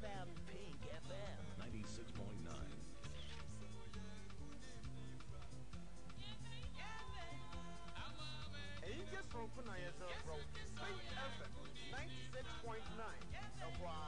FM. Pink FM. 96.9. èyí jẹ́ sọ̀rọ̀kú náà yẹ sọ̀rọ̀ fún Pink FM ninety six point nine ẹ̀kọ́ a.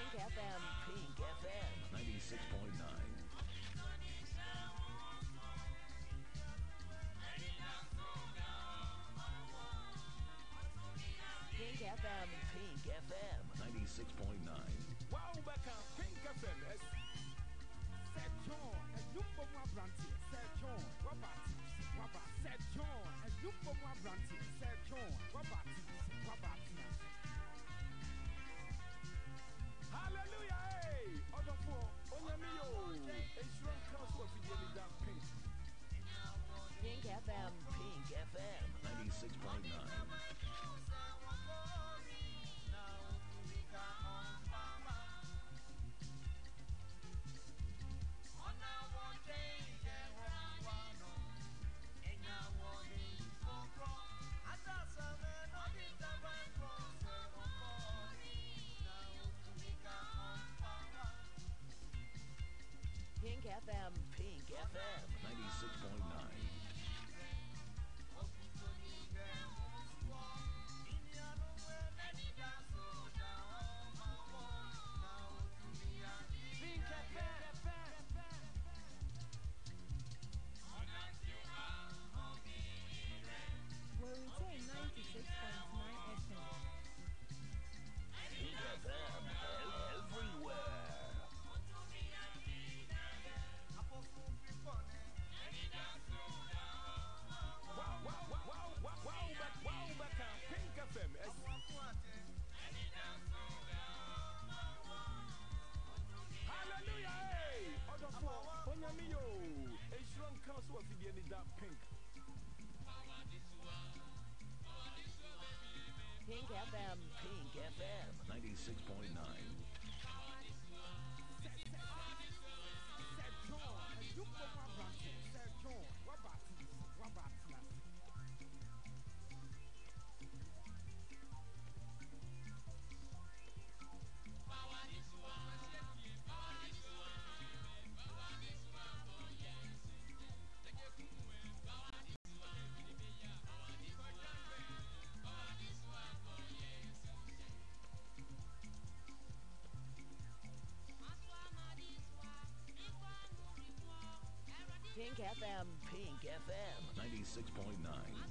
Pink FM. Pink FM. 96.9. Pink FM. Pink FM. 96.9. Wow, Becca, Pink FM. Yes. sɛ john adwumfo mu abrante sɛ john robert robert sɛ john adwumfo mu abrante sɛ john robert robert FM. Pink FM. 96.9. Pink FM. Pink FM. 96.9. FM. Pink FM. 96.9.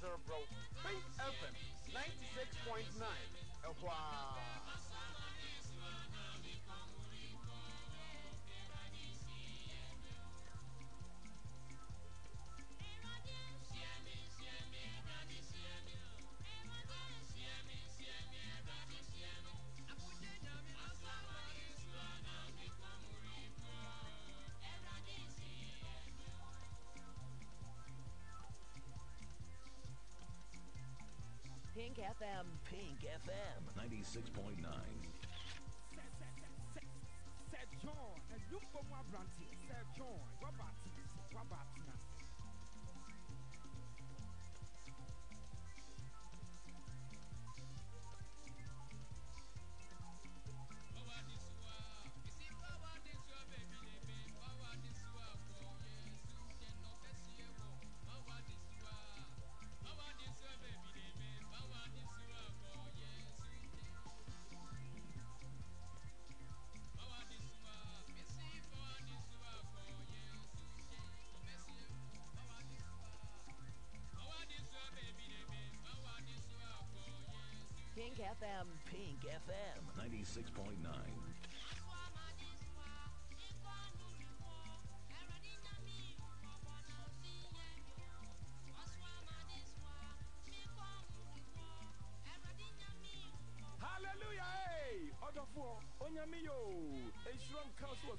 zero bro. Pink fm ninety six Pink FM. Pink FM. 96.9. Sɛ John, ɛnumfo mu aberanteɛ. Sɛ John, waba ate, waba atena ase. Pink FM. Pink FM. 96.9. hallelujah hey ɔdɔfoɔ onyame yo ɛnhyira nka so